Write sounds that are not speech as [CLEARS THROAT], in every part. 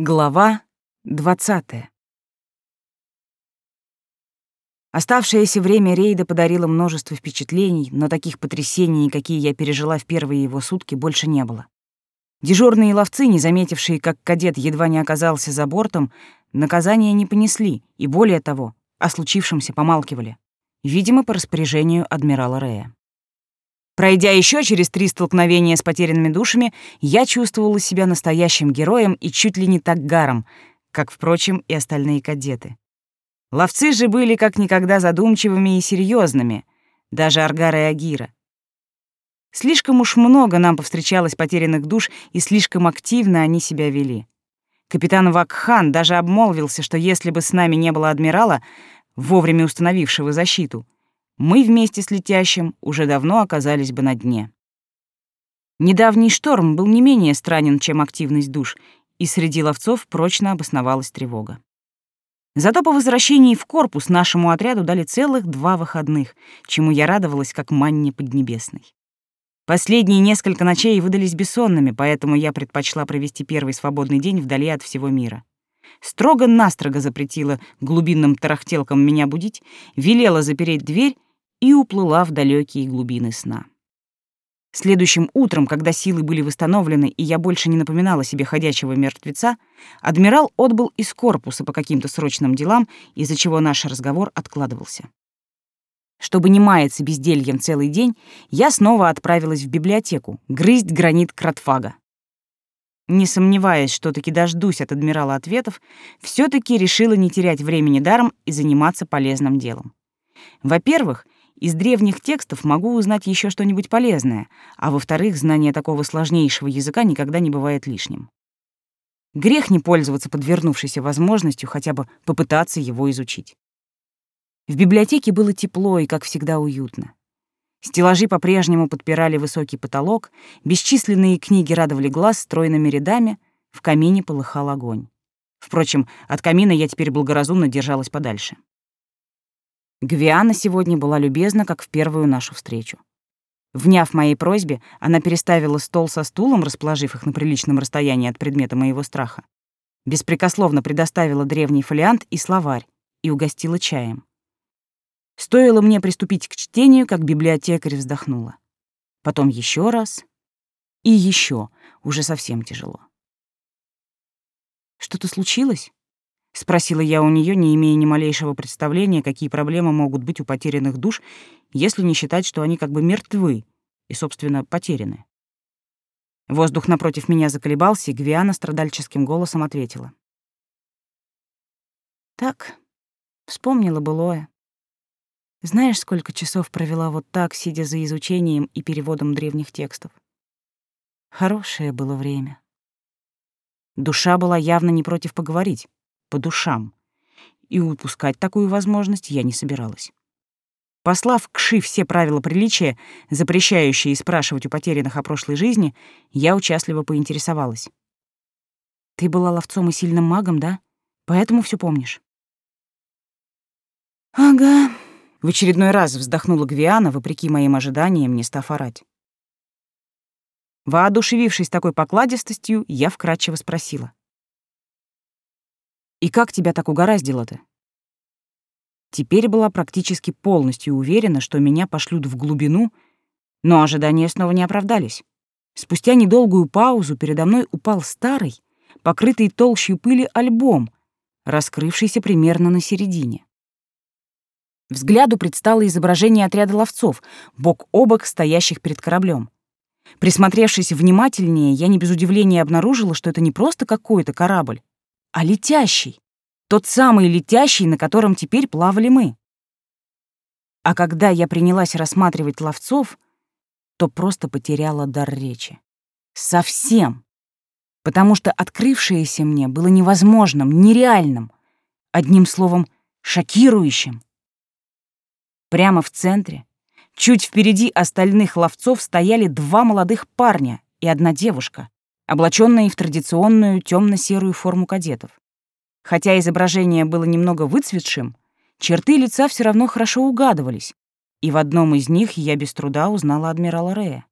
Глава двадцатая. Оставшееся время рейда подарило множество впечатлений, но таких потрясений, какие я пережила в первые его сутки, больше не было. Дежурные ловцы, не заметившие, как кадет едва не оказался за бортом, наказания не понесли и, более того, о случившемся помалкивали. Видимо, по распоряжению адмирала Рея. Пройдя еще через три столкновения с потерянными душами, я чувствовала себя настоящим героем и чуть ли не так гаром, как, впрочем, и остальные кадеты. Ловцы же были как никогда задумчивыми и серьезными, даже Аргара и Агира. Слишком уж много нам повстречалось потерянных душ, и слишком активно они себя вели. Капитан Вакхан даже обмолвился, что если бы с нами не было адмирала, вовремя установившего защиту — мы вместе с летящим уже давно оказались бы на дне. Недавний шторм был не менее странен, чем активность душ, и среди ловцов прочно обосновалась тревога. Зато по возвращении в корпус нашему отряду дали целых два выходных, чему я радовалась как манне поднебесной. Последние несколько ночей выдались бессонными, поэтому я предпочла провести первый свободный день вдали от всего мира. Строго-настрого запретила глубинным тарахтелкам меня будить, велела запереть дверь и уплыла в далекие глубины сна. Следующим утром, когда силы были восстановлены, и я больше не напоминала себе ходячего мертвеца, адмирал отбыл из корпуса по каким-то срочным делам, из-за чего наш разговор откладывался. Чтобы не маяться бездельем целый день, я снова отправилась в библиотеку грызть гранит Кратфага. Не сомневаясь, что таки дождусь от адмирала ответов, все таки решила не терять времени даром и заниматься полезным делом. Во-первых, из древних текстов могу узнать еще что-нибудь полезное, а во-вторых, знание такого сложнейшего языка никогда не бывает лишним. Грех не пользоваться подвернувшейся возможностью хотя бы попытаться его изучить. В библиотеке было тепло и, как всегда, уютно. Стеллажи по-прежнему подпирали высокий потолок, бесчисленные книги радовали глаз стройными рядами, в камине полыхал огонь. Впрочем, от камина я теперь благоразумно держалась подальше. Гвиана сегодня была любезна, как в первую нашу встречу. Вняв моей просьбе, она переставила стол со стулом, расположив их на приличном расстоянии от предмета моего страха. Беспрекословно предоставила древний фолиант и словарь и угостила чаем. Стоило мне приступить к чтению, как библиотекарь вздохнула. Потом еще раз и еще, уже совсем тяжело. Что-то случилось? — спросила я у нее, не имея ни малейшего представления, какие проблемы могут быть у потерянных душ, если не считать, что они как бы мертвы и, собственно, потеряны. Воздух напротив меня заколебался, и Гвиана страдальческим голосом ответила. «Так, вспомнила былое. Знаешь, сколько часов провела вот так, сидя за изучением и переводом древних текстов? Хорошее было время. Душа была явно не против поговорить по душам, и упускать такую возможность я не собиралась. Послав к Ши все правила приличия, запрещающие спрашивать у потерянных о прошлой жизни, я участливо поинтересовалась. «Ты была ловцом и сильным магом, да? Поэтому все помнишь?» «Ага», — в очередной раз вздохнула Гвиана, вопреки моим ожиданиям, не став орать. Воодушевившись такой покладистостью, я вкратчиво спросила. И как тебя так угораздило-то? Теперь была практически полностью уверена, что меня пошлют в глубину, но ожидания снова не оправдались. Спустя недолгую паузу передо мной упал старый, покрытый толщей пыли альбом, раскрывшийся примерно на середине. Взгляду предстало изображение отряда ловцов, бок о бок стоящих перед кораблем. Присмотревшись внимательнее, я не без удивления обнаружила, что это не просто какой-то корабль, а летящий. Тот самый летящий, на котором теперь плавали мы. А когда я принялась рассматривать ловцов, то просто потеряла дар речи. Совсем. Потому что открывшееся мне было невозможным, нереальным, одним словом, шокирующим. Прямо в центре, чуть впереди остальных ловцов, стояли два молодых парня и одна девушка, облаченные в традиционную темно-серую форму кадетов. Хотя изображение было немного выцветшим, черты лица все равно хорошо угадывались, и в одном из них я без труда узнала адмирала Рея.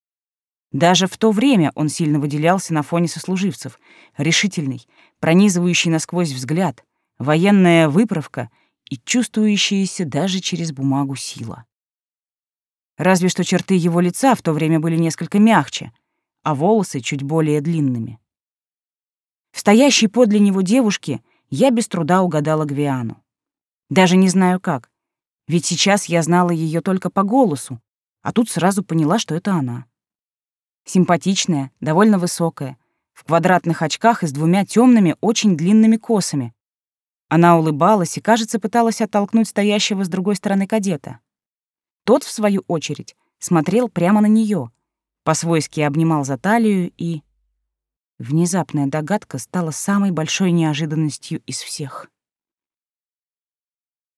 Даже в то время он сильно выделялся на фоне сослуживцев. Решительный, пронизывающий насквозь взгляд, военная выправка и чувствующаяся даже через бумагу сила. Разве что черты его лица в то время были несколько мягче, а волосы чуть более длинными. В стоящей подле него девушке я без труда угадала Гвиану. Даже не знаю как, ведь сейчас я знала ее только по голосу, а тут сразу поняла, что это она. Симпатичная, довольно высокая, в квадратных очках и с двумя темными, очень длинными косами. Она улыбалась и, кажется, пыталась оттолкнуть стоящего с другой стороны кадета. Тот, в свою очередь, смотрел прямо на нее, по-свойски обнимал за талию и... Внезапная догадка стала самой большой неожиданностью из всех.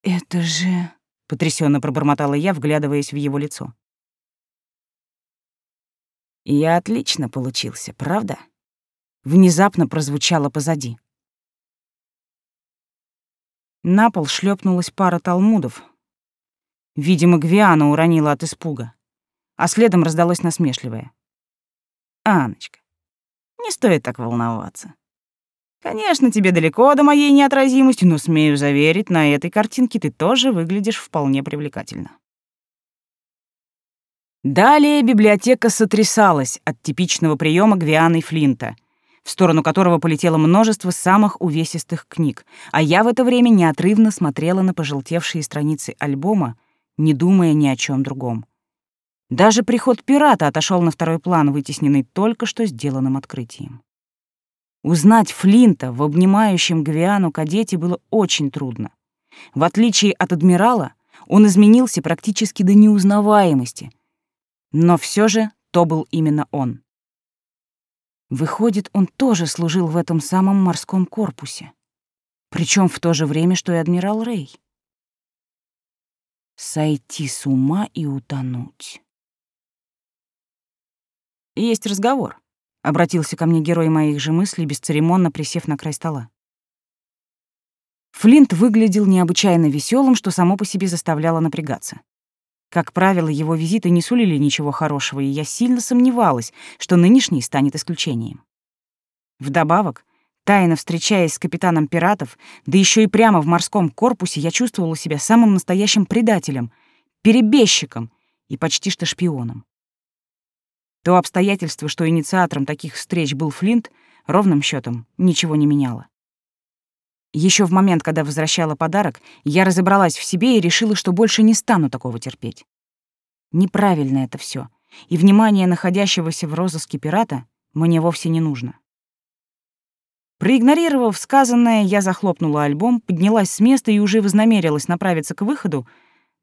«Это же...» — потрясенно пробормотала я, вглядываясь в его лицо. «Я отлично получился, правда?» Внезапно прозвучало позади. На пол шлепнулась пара талмудов, Видимо, Гвиана уронила от испуга. А следом раздалось насмешливое. «Аночка, не стоит так волноваться. Конечно, тебе далеко до моей неотразимости, но, смею заверить, на этой картинке ты тоже выглядишь вполне привлекательно». Далее библиотека сотрясалась от типичного приема Гвианы Флинта, в сторону которого полетело множество самых увесистых книг, а я в это время неотрывно смотрела на пожелтевшие страницы альбома, не думая ни о чем другом. Даже приход пирата отошел на второй план, вытесненный только что сделанным открытием. Узнать Флинта в обнимающем Гвиану кадете было очень трудно. В отличие от адмирала, он изменился практически до неузнаваемости. Но все же то был именно он. Выходит, он тоже служил в этом самом морском корпусе. Причем в то же время, что и адмирал Рэй сойти с ума и утонуть. «Есть разговор», — обратился ко мне герой моих же мыслей, бесцеремонно присев на край стола. Флинт выглядел необычайно веселым, что само по себе заставляло напрягаться. Как правило, его визиты не сулили ничего хорошего, и я сильно сомневалась, что нынешний станет исключением. Вдобавок, Тайно встречаясь с капитаном пиратов, да еще и прямо в морском корпусе, я чувствовала себя самым настоящим предателем, перебежчиком и почти что шпионом. То обстоятельство, что инициатором таких встреч был Флинт, ровным счетом ничего не меняло. Еще в момент, когда возвращала подарок, я разобралась в себе и решила, что больше не стану такого терпеть. Неправильно это все, и внимание находящегося в розыске пирата мне вовсе не нужно. Проигнорировав сказанное, я захлопнула альбом, поднялась с места и уже вознамерилась направиться к выходу,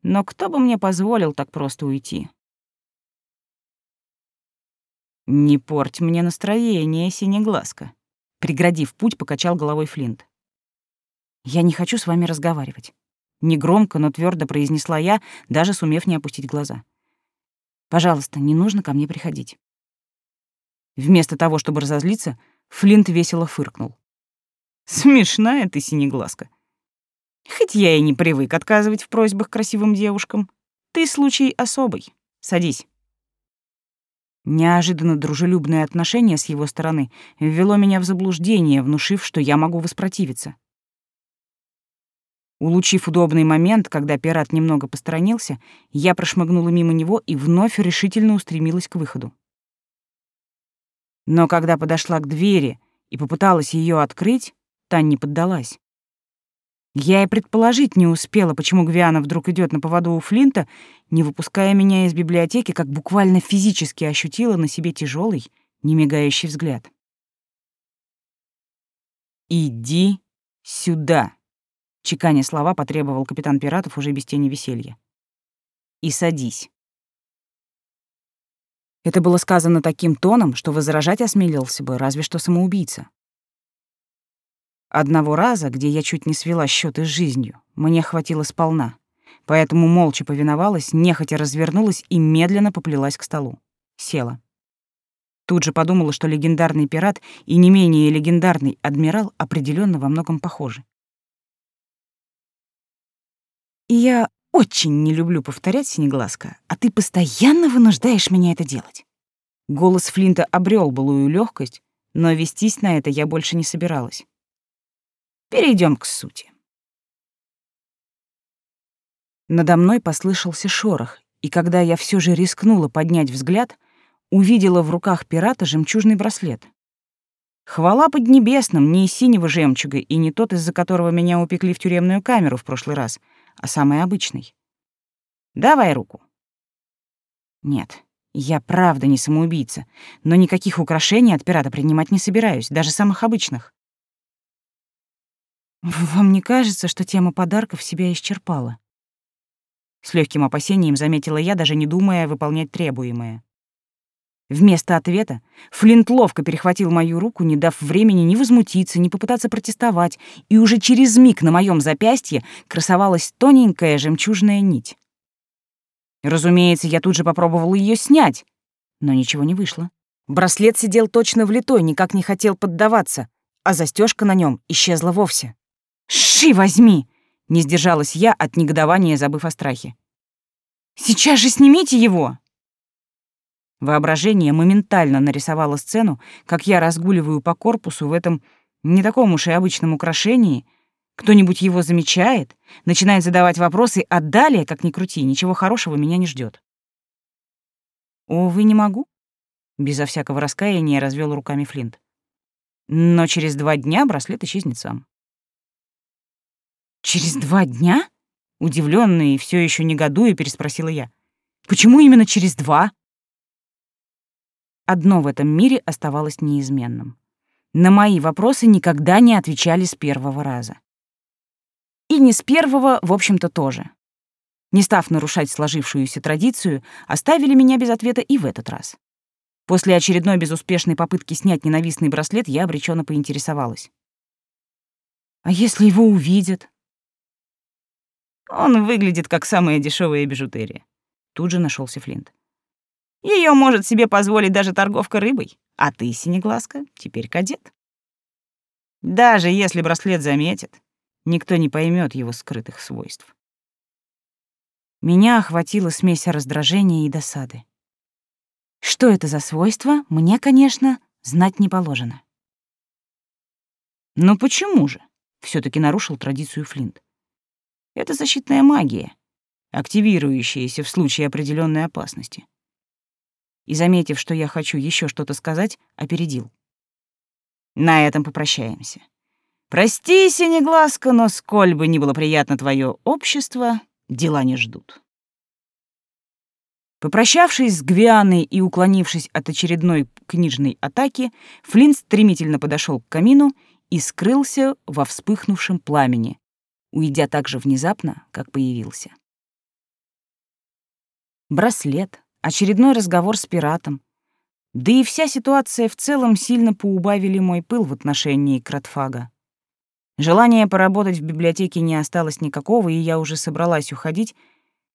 но кто бы мне позволил так просто уйти? «Не порть мне настроение, синеглазка», — преградив путь, покачал головой Флинт. «Я не хочу с вами разговаривать». Негромко, но твердо произнесла я, даже сумев не опустить глаза. «Пожалуйста, не нужно ко мне приходить». Вместо того, чтобы разозлиться, Флинт весело фыркнул. «Смешная ты, синеглазка. Хоть я и не привык отказывать в просьбах красивым девушкам, ты случай особый. Садись». Неожиданно дружелюбное отношение с его стороны ввело меня в заблуждение, внушив, что я могу воспротивиться. Улучив удобный момент, когда пират немного посторонился, я прошмыгнула мимо него и вновь решительно устремилась к выходу. Но когда подошла к двери и попыталась ее открыть, та не поддалась. Я и предположить не успела, почему Гвиана вдруг идет на поводу у Флинта, не выпуская меня из библиотеки, как буквально физически ощутила на себе тяжелый, немигающий взгляд. «Иди сюда», — чеканя слова потребовал капитан пиратов уже без тени веселья. «И садись». Это было сказано таким тоном, что возражать осмелился бы разве что самоубийца. Одного раза, где я чуть не свела счеты с жизнью, мне хватило сполна, поэтому молча повиновалась, нехотя развернулась и медленно поплелась к столу. Села. Тут же подумала, что легендарный пират и не менее легендарный адмирал определенно во многом похожи. я очень не люблю повторять, Синеглазка, а ты постоянно вынуждаешь меня это делать. Голос Флинта обрел былую легкость, но вестись на это я больше не собиралась. Перейдем к сути. Надо мной послышался шорох, и когда я все же рискнула поднять взгляд, увидела в руках пирата жемчужный браслет. Хвала поднебесным, не из синего жемчуга и не тот, из-за которого меня упекли в тюремную камеру в прошлый раз, а самый обычный. Давай руку. Нет, я правда не самоубийца, но никаких украшений от пирата принимать не собираюсь, даже самых обычных. Вам не кажется, что тема подарков себя исчерпала? С легким опасением заметила я, даже не думая выполнять требуемое. Вместо ответа Флинт ловко перехватил мою руку, не дав времени ни возмутиться, ни попытаться протестовать, и уже через миг на моем запястье красовалась тоненькая жемчужная нить. Разумеется, я тут же попробовал ее снять, но ничего не вышло. Браслет сидел точно влитой, никак не хотел поддаваться, а застежка на нем исчезла вовсе. «Ши возьми!» — не сдержалась я от негодования, забыв о страхе. «Сейчас же снимите его!» Воображение моментально нарисовало сцену, как я разгуливаю по корпусу в этом не таком уж и обычном украшении, кто-нибудь его замечает, начинает задавать вопросы, а далее, как ни крути, ничего хорошего меня не ждет. «Увы, не могу», — безо всякого раскаяния развел руками Флинт. «Но через два дня браслет исчезнет сам». «Через два дня?» — удивлённая и всё ещё негодуя переспросила я. «Почему именно через два?» Одно в этом мире оставалось неизменным. На мои вопросы никогда не отвечали с первого раза. И не с первого, в общем-то, тоже. Не став нарушать сложившуюся традицию, оставили меня без ответа и в этот раз. После очередной безуспешной попытки снять ненавистный браслет, я обреченно поинтересовалась. «А если его увидят?» «Он выглядит как самая дешевая бижутерия», — тут же нашелся Флинт. Ее может себе позволить даже торговка рыбой, а ты, Синеглазка, теперь кадет. Даже если браслет заметит, никто не поймет его скрытых свойств. Меня охватила смесь раздражения и досады. Что это за свойство, мне, конечно, знать не положено. Но почему же? все таки нарушил традицию Флинт. Это защитная магия, активирующаяся в случае определенной опасности и, заметив, что я хочу еще что-то сказать, опередил. На этом попрощаемся. Прости, Синеглазка, но сколь бы ни было приятно твое общество, дела не ждут. Попрощавшись с Гвианой и уклонившись от очередной книжной атаки, Флинт стремительно подошел к камину и скрылся во вспыхнувшем пламени, уйдя так же внезапно, как появился. Браслет, очередной разговор с пиратом. Да и вся ситуация в целом сильно поубавили мой пыл в отношении Кратфага. Желания поработать в библиотеке не осталось никакого, и я уже собралась уходить,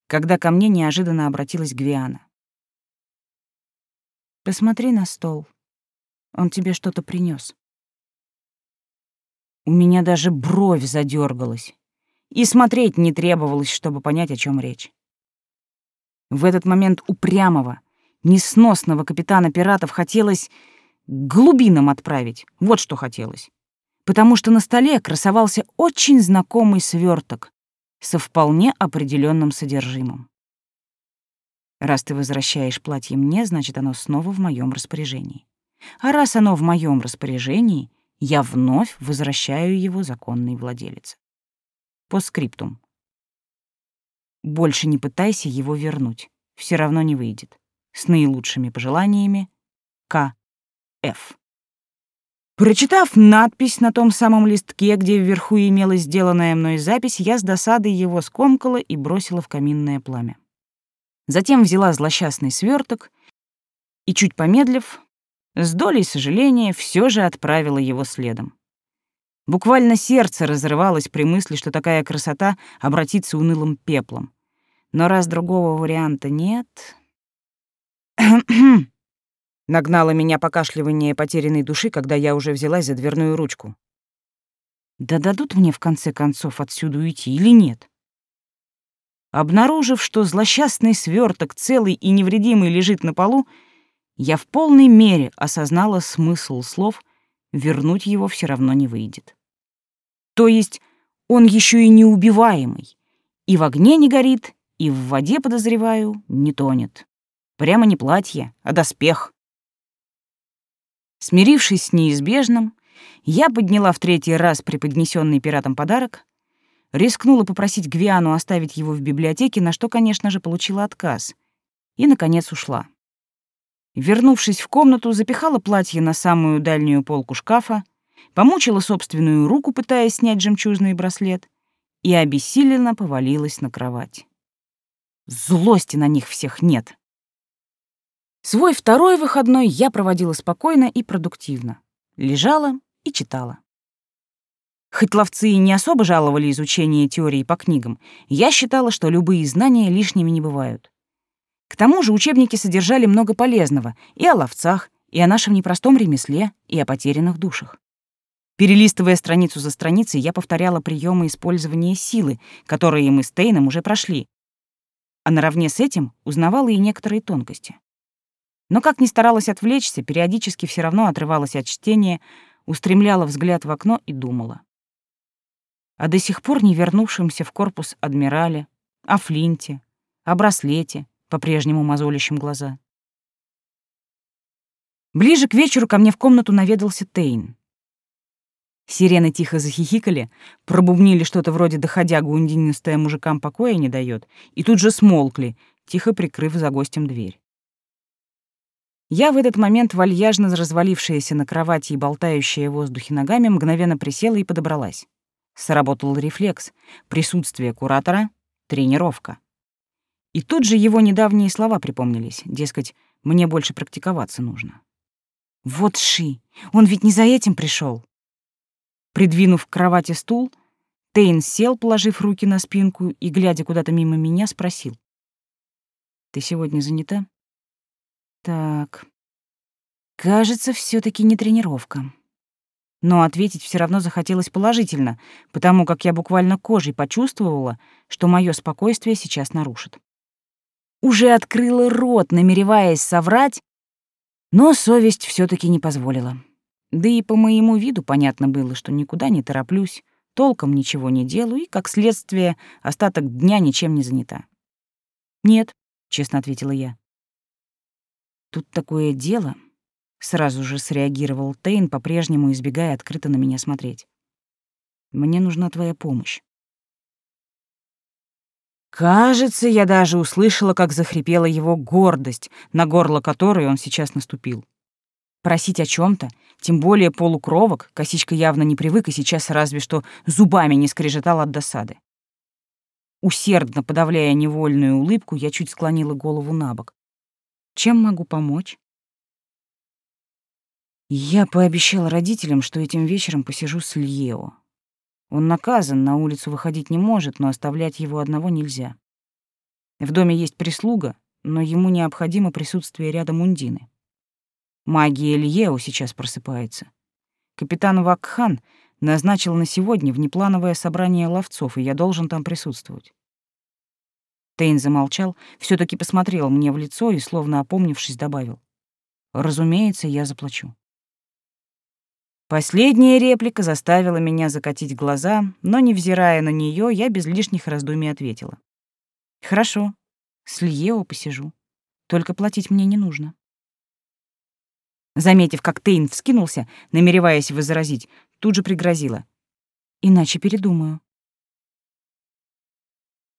когда ко мне неожиданно обратилась Гвиана. «Посмотри на стол. Он тебе что-то принес. У меня даже бровь задергалась, и смотреть не требовалось, чтобы понять, о чем речь. В этот момент упрямого, несносного капитана пиратов хотелось глубинам отправить. Вот что хотелось. Потому что на столе красовался очень знакомый сверток со вполне определенным содержимым. Раз ты возвращаешь платье мне, значит, оно снова в моем распоряжении. А раз оно в моем распоряжении, я вновь возвращаю его законной владелице. По скриптум. Больше не пытайся его вернуть. Все равно не выйдет. С наилучшими пожеланиями. К. Ф. Прочитав надпись на том самом листке, где вверху имелась сделанная мной запись, я с досадой его скомкала и бросила в каминное пламя. Затем взяла злосчастный сверток и, чуть помедлив, с долей сожаления все же отправила его следом. Буквально сердце разрывалось при мысли, что такая красота обратится унылым пеплом. Но раз другого варианта нет... [CLEARS THROAT] Нагнало меня покашливание потерянной души, когда я уже взялась за дверную ручку. Да дадут мне в конце концов отсюда уйти или нет? Обнаружив, что злосчастный сверток целый и невредимый лежит на полу, я в полной мере осознала смысл слов «вернуть его все равно не выйдет». То есть он еще и неубиваемый, и в огне не горит, и в воде, подозреваю, не тонет. Прямо не платье, а доспех. Смирившись с неизбежным, я подняла в третий раз преподнесенный пиратом подарок, рискнула попросить Гвиану оставить его в библиотеке, на что, конечно же, получила отказ, и, наконец, ушла. Вернувшись в комнату, запихала платье на самую дальнюю полку шкафа, помучила собственную руку, пытаясь снять жемчужный браслет, и обессиленно повалилась на кровать. Злости на них всех нет. Свой второй выходной я проводила спокойно и продуктивно. Лежала и читала. Хоть ловцы и не особо жаловали изучение теории по книгам, я считала, что любые знания лишними не бывают. К тому же учебники содержали много полезного и о ловцах, и о нашем непростом ремесле, и о потерянных душах. Перелистывая страницу за страницей, я повторяла приемы использования силы, которые мы с Тейном уже прошли, а наравне с этим узнавала и некоторые тонкости. Но как ни старалась отвлечься, периодически все равно отрывалась от чтения, устремляла взгляд в окно и думала о до сих пор не вернувшемся в корпус адмирале, о Флинте, о браслете, по-прежнему мозолящем глаза. Ближе к вечеру ко мне в комнату наведался Тейн. Сирены тихо захихикали, пробубнили что-то вроде «доходя гундинистая мужикам покоя не дает», и тут же смолкли, тихо прикрыв за гостем дверь. Я в этот момент, вальяжно развалившаяся на кровати и болтающая в воздухе ногами, мгновенно присела и подобралась. Сработал рефлекс. Присутствие куратора — тренировка. И тут же его недавние слова припомнились. Дескать, мне больше практиковаться нужно. Вот ши, он ведь не за этим пришел. Придвинув к кровати стул, Тейн сел, положив руки на спинку и, глядя куда-то мимо меня, спросил. «Ты сегодня занята?» «Так, кажется, все таки не тренировка» но ответить все равно захотелось положительно, потому как я буквально кожей почувствовала, что мое спокойствие сейчас нарушит. Уже открыла рот, намереваясь соврать, но совесть все таки не позволила. Да и по моему виду понятно было, что никуда не тороплюсь, толком ничего не делаю и, как следствие, остаток дня ничем не занята. «Нет», — честно ответила я. «Тут такое дело», Сразу же среагировал Тейн, по-прежнему избегая открыто на меня смотреть. «Мне нужна твоя помощь». Кажется, я даже услышала, как захрипела его гордость, на горло которой он сейчас наступил. Просить о чем то тем более полукровок, косичка явно не привык и сейчас разве что зубами не скрежетал от досады. Усердно подавляя невольную улыбку, я чуть склонила голову на бок. «Чем могу помочь?» Я пообещал родителям, что этим вечером посижу с Льео. Он наказан, на улицу выходить не может, но оставлять его одного нельзя. В доме есть прислуга, но ему необходимо присутствие рядом Ундины. Магия Льео сейчас просыпается. Капитан Вакхан назначил на сегодня внеплановое собрание ловцов, и я должен там присутствовать. Тейн замолчал, все таки посмотрел мне в лицо и, словно опомнившись, добавил. «Разумеется, я заплачу». Последняя реплика заставила меня закатить глаза, но, невзирая на нее, я без лишних раздумий ответила. «Хорошо, с Льео посижу. Только платить мне не нужно». Заметив, как Тейн вскинулся, намереваясь возразить, тут же пригрозила. «Иначе передумаю».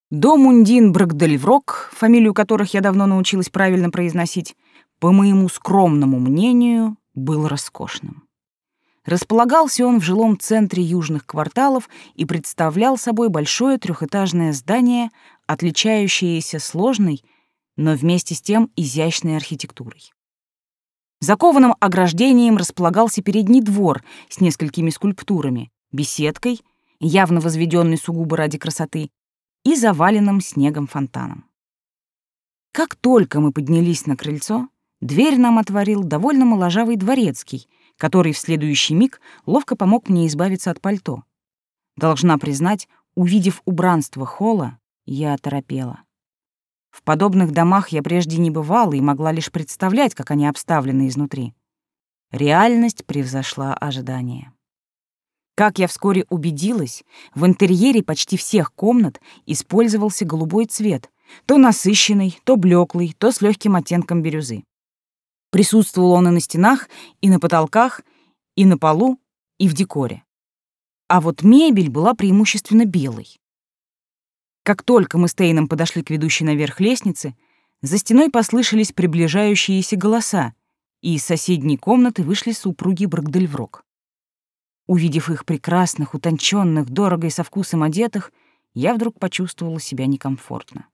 Дом Ундин Брагдельврок, фамилию которых я давно научилась правильно произносить, по моему скромному мнению, был роскошным. Располагался он в жилом центре южных кварталов и представлял собой большое трехэтажное здание, отличающееся сложной, но вместе с тем изящной архитектурой. Закованным ограждением располагался передний двор с несколькими скульптурами, беседкой, явно возведенной сугубо ради красоты, и заваленным снегом фонтаном. Как только мы поднялись на крыльцо, дверь нам отворил довольно моложавый дворецкий — который в следующий миг ловко помог мне избавиться от пальто. Должна признать, увидев убранство холла, я оторопела. В подобных домах я прежде не бывала и могла лишь представлять, как они обставлены изнутри. Реальность превзошла ожидания. Как я вскоре убедилась, в интерьере почти всех комнат использовался голубой цвет, то насыщенный, то блеклый, то с легким оттенком бирюзы. Присутствовал он и на стенах, и на потолках, и на полу, и в декоре. А вот мебель была преимущественно белой. Как только мы с Тейном подошли к ведущей наверх лестнице, за стеной послышались приближающиеся голоса, и из соседней комнаты вышли супруги Брагдельврок. Увидев их прекрасных, утонченных, дорого и со вкусом одетых, я вдруг почувствовала себя некомфортно.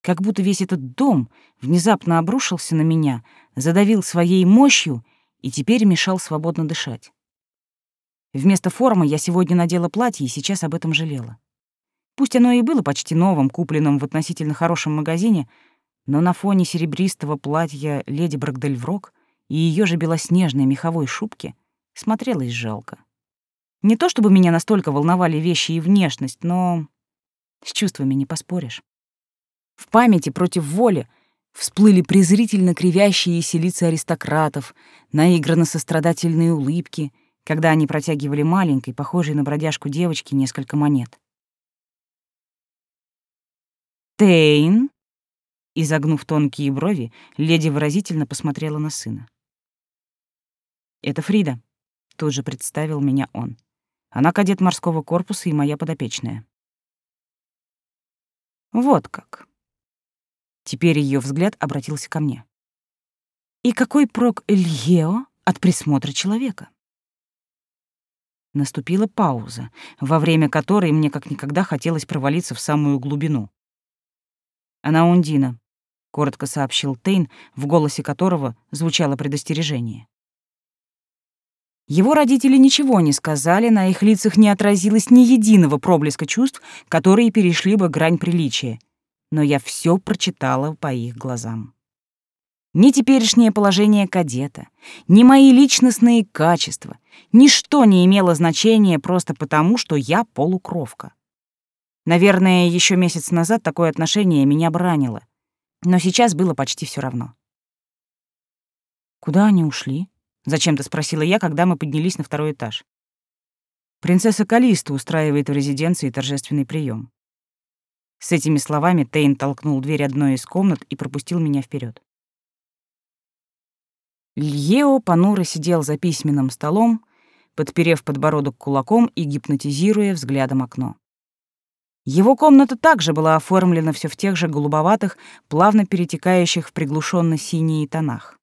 Как будто весь этот дом внезапно обрушился на меня, задавил своей мощью и теперь мешал свободно дышать. Вместо формы я сегодня надела платье и сейчас об этом жалела. Пусть оно и было почти новым, купленным в относительно хорошем магазине, но на фоне серебристого платья леди Брагдельврок и ее же белоснежной меховой шубки смотрелось жалко. Не то чтобы меня настолько волновали вещи и внешность, но с чувствами не поспоришь. В памяти против воли всплыли презрительно кривящиеся лица аристократов, наигранно сострадательные улыбки, когда они протягивали маленькой, похожей на бродяжку девочке, несколько монет. «Тейн?» Изогнув тонкие брови, леди выразительно посмотрела на сына. «Это Фрида», — тут же представил меня он. «Она кадет морского корпуса и моя подопечная». «Вот как». Теперь ее взгляд обратился ко мне. «И какой прок Льео от присмотра человека?» Наступила пауза, во время которой мне как никогда хотелось провалиться в самую глубину. Она Ундина, коротко сообщил Тейн, в голосе которого звучало предостережение. Его родители ничего не сказали, на их лицах не отразилось ни единого проблеска чувств, которые перешли бы грань приличия. Но я все прочитала по их глазам. Ни теперешнее положение кадета, ни мои личностные качества, ничто не имело значения просто потому, что я полукровка. Наверное, еще месяц назад такое отношение меня бранило. Но сейчас было почти все равно. «Куда они ушли?» — зачем-то спросила я, когда мы поднялись на второй этаж. Принцесса Калиста устраивает в резиденции торжественный прием. С этими словами Тейн толкнул дверь одной из комнат и пропустил меня вперед. Льео понуро сидел за письменным столом, подперев подбородок кулаком и гипнотизируя взглядом окно. Его комната также была оформлена все в тех же голубоватых, плавно перетекающих в приглушенно-синие тонах.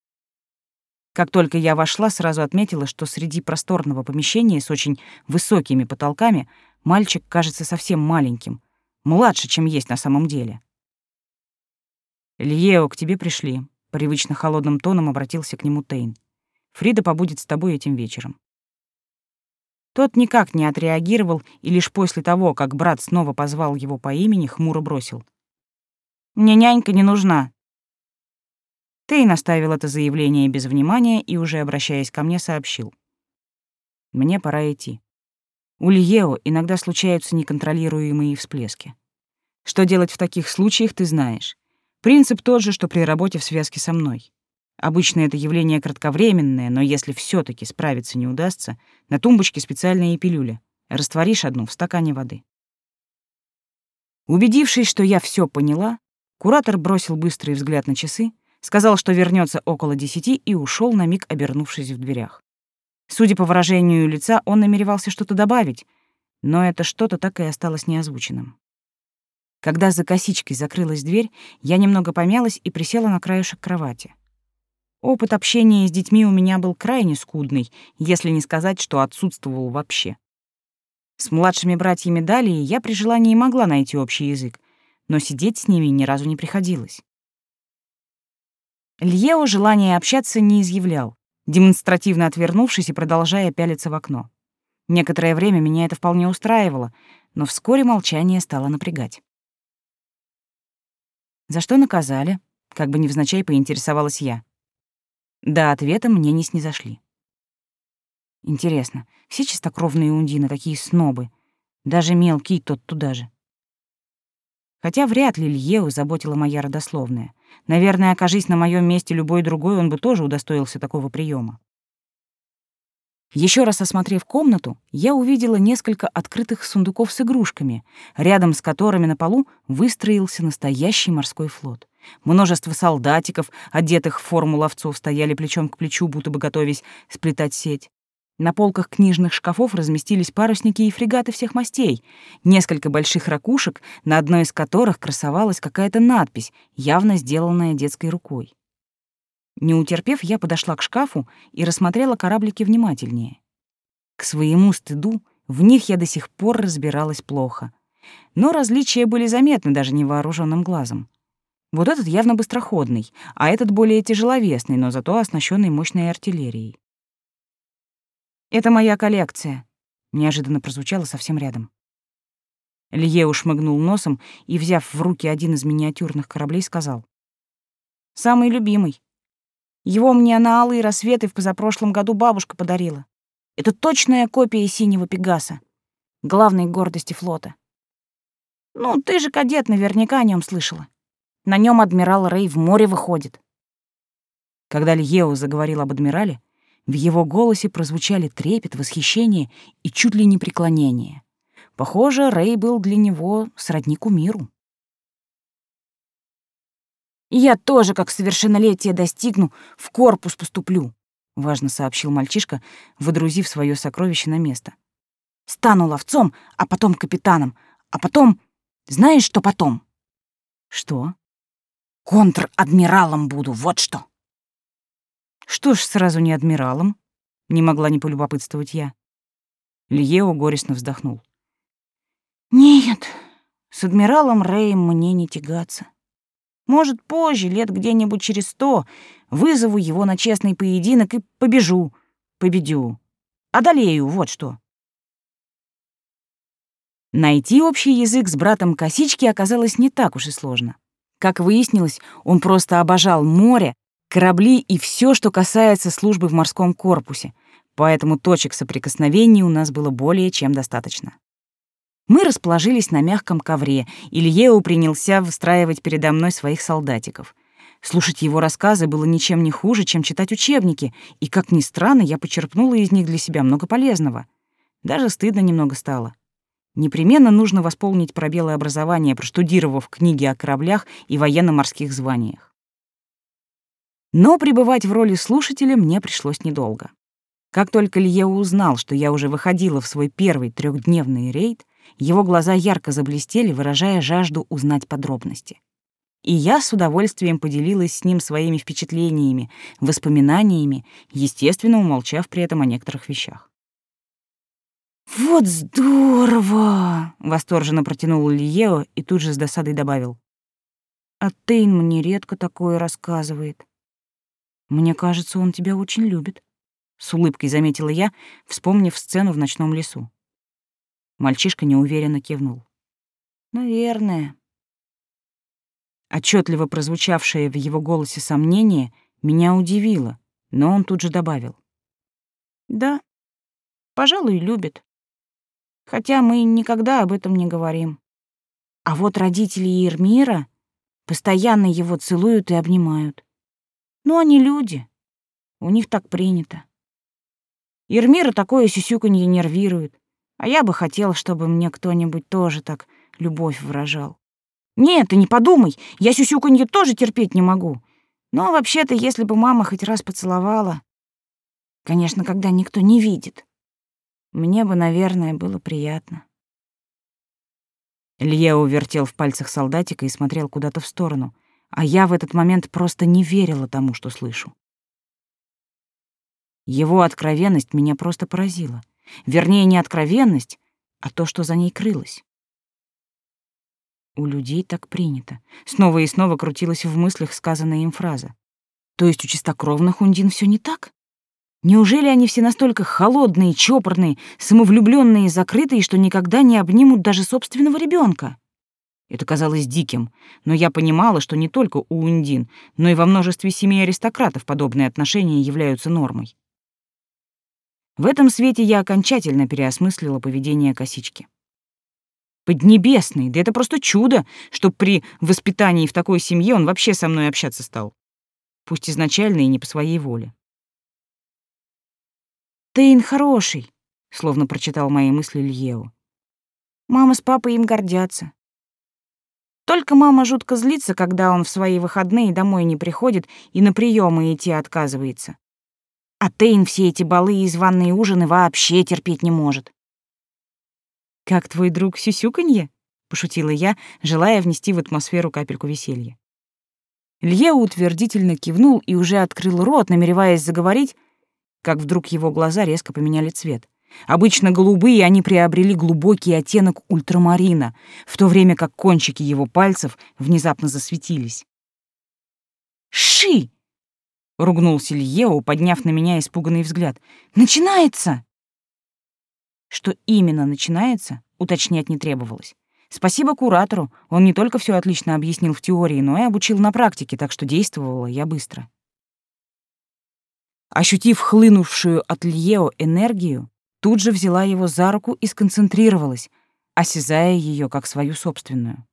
Как только я вошла, сразу отметила, что среди просторного помещения с очень высокими потолками мальчик кажется совсем маленьким, младше, чем есть на самом деле. «Льео, к тебе пришли», — привычно холодным тоном обратился к нему Тейн. «Фрида побудет с тобой этим вечером». Тот никак не отреагировал и лишь после того, как брат снова позвал его по имени, хмуро бросил. «Мне нянька не нужна». Тейн оставил это заявление без внимания и, уже обращаясь ко мне, сообщил. «Мне пора идти. У Льео иногда случаются неконтролируемые всплески. Что делать в таких случаях, ты знаешь. Принцип тот же, что при работе в связке со мной. Обычно это явление кратковременное, но если все таки справиться не удастся, на тумбочке специальные пилюли. Растворишь одну в стакане воды. Убедившись, что я все поняла, куратор бросил быстрый взгляд на часы, сказал, что вернется около десяти и ушел на миг, обернувшись в дверях. Судя по выражению лица, он намеревался что-то добавить, но это что-то так и осталось неозвученным. Когда за косичкой закрылась дверь, я немного помялась и присела на краешек кровати. Опыт общения с детьми у меня был крайне скудный, если не сказать, что отсутствовал вообще. С младшими братьями Далии я при желании могла найти общий язык, но сидеть с ними ни разу не приходилось. Льео желания общаться не изъявлял, демонстративно отвернувшись и продолжая пялиться в окно. Некоторое время меня это вполне устраивало, но вскоре молчание стало напрягать. «За что наказали?» — как бы невзначай поинтересовалась я. До ответа мне не снизошли. Интересно, все чистокровные ундины такие снобы? Даже мелкий тот туда же. Хотя вряд ли Льеу заботила моя родословная. Наверное, окажись на моем месте любой другой, он бы тоже удостоился такого приема. Еще раз осмотрев комнату, я увидела несколько открытых сундуков с игрушками, рядом с которыми на полу выстроился настоящий морской флот. Множество солдатиков, одетых в форму ловцов, стояли плечом к плечу, будто бы готовясь сплетать сеть. На полках книжных шкафов разместились парусники и фрегаты всех мастей, несколько больших ракушек, на одной из которых красовалась какая-то надпись, явно сделанная детской рукой. Не утерпев, я подошла к шкафу и рассмотрела кораблики внимательнее. К своему стыду в них я до сих пор разбиралась плохо. Но различия были заметны даже невооруженным глазом. Вот этот явно быстроходный, а этот более тяжеловесный, но зато оснащенный мощной артиллерией. «Это моя коллекция», — неожиданно прозвучало совсем рядом. Лье ушмыгнул носом и, взяв в руки один из миниатюрных кораблей, сказал. «Самый любимый. Его мне на алые рассветы в позапрошлом году бабушка подарила. Это точная копия синего Пегаса, главной гордости флота. Ну, ты же, кадет, наверняка о нем слышала. На нем адмирал Рэй в море выходит. Когда Льео заговорил об адмирале, в его голосе прозвучали трепет, восхищение и чуть ли не преклонение. Похоже, Рэй был для него сродни кумиру. «Я тоже, как совершеннолетие достигну, в корпус поступлю», — важно сообщил мальчишка, выдрузив свое сокровище на место. «Стану ловцом, а потом капитаном, а потом... Знаешь, что потом?» «Что?» «Контр-адмиралом буду, вот что!» «Что ж сразу не адмиралом?» — не могла не полюбопытствовать я. Льео горестно вздохнул. «Нет, с адмиралом Рэем мне не тягаться. Может, позже, лет где-нибудь через сто, вызову его на честный поединок и побежу, победю. Одолею, вот что. Найти общий язык с братом Косички оказалось не так уж и сложно. Как выяснилось, он просто обожал море, корабли и все, что касается службы в морском корпусе, поэтому точек соприкосновений у нас было более чем достаточно. Мы расположились на мягком ковре, и Ильео принялся выстраивать передо мной своих солдатиков. Слушать его рассказы было ничем не хуже, чем читать учебники, и, как ни странно, я почерпнула из них для себя много полезного. Даже стыдно немного стало. Непременно нужно восполнить пробелы образования, проштудировав книги о кораблях и военно-морских званиях. Но пребывать в роли слушателя мне пришлось недолго. Как только Льео узнал, что я уже выходила в свой первый трехдневный рейд, его глаза ярко заблестели, выражая жажду узнать подробности. И я с удовольствием поделилась с ним своими впечатлениями, воспоминаниями, естественно, умолчав при этом о некоторых вещах. «Вот здорово!» — восторженно протянул Лиео и тут же с досадой добавил. «А Тейн мне редко такое рассказывает. Мне кажется, он тебя очень любит», — с улыбкой заметила я, вспомнив сцену в ночном лесу. Мальчишка неуверенно кивнул. «Наверное». Отчетливо прозвучавшее в его голосе сомнение меня удивило, но он тут же добавил. «Да, пожалуй, любит. Хотя мы никогда об этом не говорим. А вот родители Ермира постоянно его целуют и обнимают. Ну, они люди. У них так принято. Ермира такое сюсюканье нервирует. А я бы хотел, чтобы мне кто-нибудь тоже так любовь выражал. Нет, ты не подумай, я сюсюканье тоже терпеть не могу. Но вообще-то, если бы мама хоть раз поцеловала... Конечно, когда никто не видит. Мне бы, наверное, было приятно. Илья увертел в пальцах солдатика и смотрел куда-то в сторону, а я в этот момент просто не верила тому, что слышу. Его откровенность меня просто поразила — Вернее, не откровенность, а то, что за ней крылось. У людей так принято. Снова и снова крутилась в мыслях сказанная им фраза. То есть у чистокровных ундин все не так? Неужели они все настолько холодные, чопорные, самовлюбленные и закрытые, что никогда не обнимут даже собственного ребенка? Это казалось диким, но я понимала, что не только у ундин, но и во множестве семей аристократов подобные отношения являются нормой. В этом свете я окончательно переосмыслила поведение косички. Поднебесный, да это просто чудо, что при воспитании в такой семье он вообще со мной общаться стал. Пусть изначально и не по своей воле. «Тейн хороший», — словно прочитал мои мысли Льео. «Мама с папой им гордятся. Только мама жутко злится, когда он в свои выходные домой не приходит и на приемы идти отказывается. А Тейн все эти балы и званые ужины вообще терпеть не может. «Как твой друг Сюсюканье?» — пошутила я, желая внести в атмосферу капельку веселья. Лье утвердительно кивнул и уже открыл рот, намереваясь заговорить, как вдруг его глаза резко поменяли цвет. Обычно голубые они приобрели глубокий оттенок ультрамарина, в то время как кончики его пальцев внезапно засветились. «Ши!» — ругнулся Льео, подняв на меня испуганный взгляд. «Начинается!» Что именно начинается, уточнять не требовалось. Спасибо куратору, он не только все отлично объяснил в теории, но и обучил на практике, так что действовала я быстро. Ощутив хлынувшую от Льео энергию, тут же взяла его за руку и сконцентрировалась, осязая ее как свою собственную.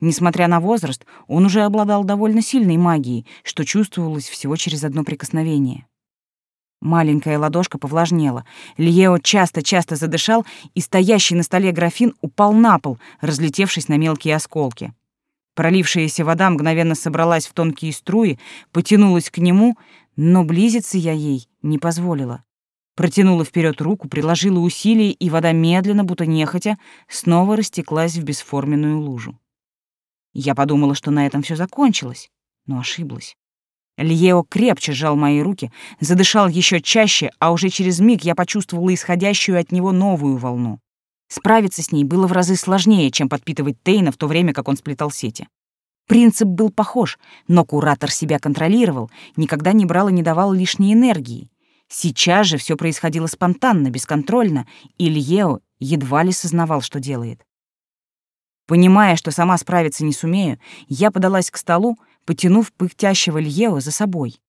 Несмотря на возраст, он уже обладал довольно сильной магией, что чувствовалось всего через одно прикосновение. Маленькая ладошка повлажнела. Льео часто-часто задышал, и стоящий на столе графин упал на пол, разлетевшись на мелкие осколки. Пролившаяся вода мгновенно собралась в тонкие струи, потянулась к нему, но близиться я ей не позволила. Протянула вперед руку, приложила усилие, и вода медленно, будто нехотя, снова растеклась в бесформенную лужу. Я подумала, что на этом все закончилось, но ошиблась. Льео крепче сжал мои руки, задышал еще чаще, а уже через миг я почувствовала исходящую от него новую волну. Справиться с ней было в разы сложнее, чем подпитывать Тейна в то время, как он сплетал сети. Принцип был похож, но куратор себя контролировал, никогда не брал и не давал лишней энергии. Сейчас же все происходило спонтанно, бесконтрольно, и Льео едва ли сознавал, что делает. Понимая, что сама справиться не сумею, я подалась к столу, потянув пыхтящего Льео за собой.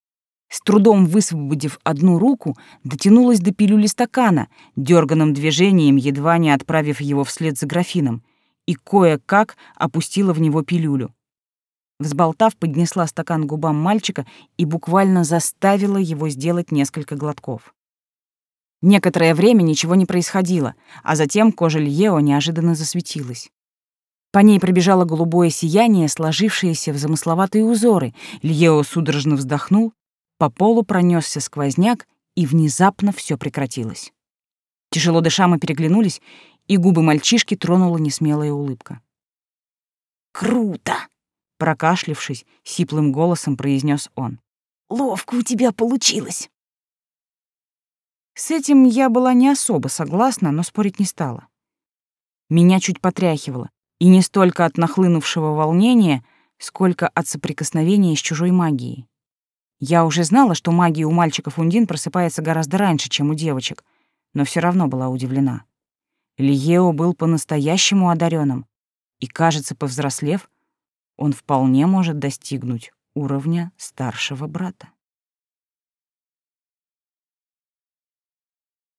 С трудом высвободив одну руку, дотянулась до пилюли стакана, дерганым движением, едва не отправив его вслед за графином, и кое-как опустила в него пилюлю. Взболтав, поднесла стакан к губам мальчика и буквально заставила его сделать несколько глотков. Некоторое время ничего не происходило, а затем кожа Льео неожиданно засветилась. По ней пробежало голубое сияние, сложившееся в замысловатые узоры. Льео судорожно вздохнул, по полу пронесся сквозняк, и внезапно все прекратилось. Тяжело дыша мы переглянулись, и губы мальчишки тронула несмелая улыбка. «Круто!» — прокашлившись, сиплым голосом произнес он. «Ловко у тебя получилось!» С этим я была не особо согласна, но спорить не стала. Меня чуть потряхивало, и не столько от нахлынувшего волнения, сколько от соприкосновения с чужой магией. Я уже знала, что магия у мальчиков Ундин просыпается гораздо раньше, чем у девочек, но все равно была удивлена. Лиео был по-настоящему одаренным, и, кажется, повзрослев, он вполне может достигнуть уровня старшего брата.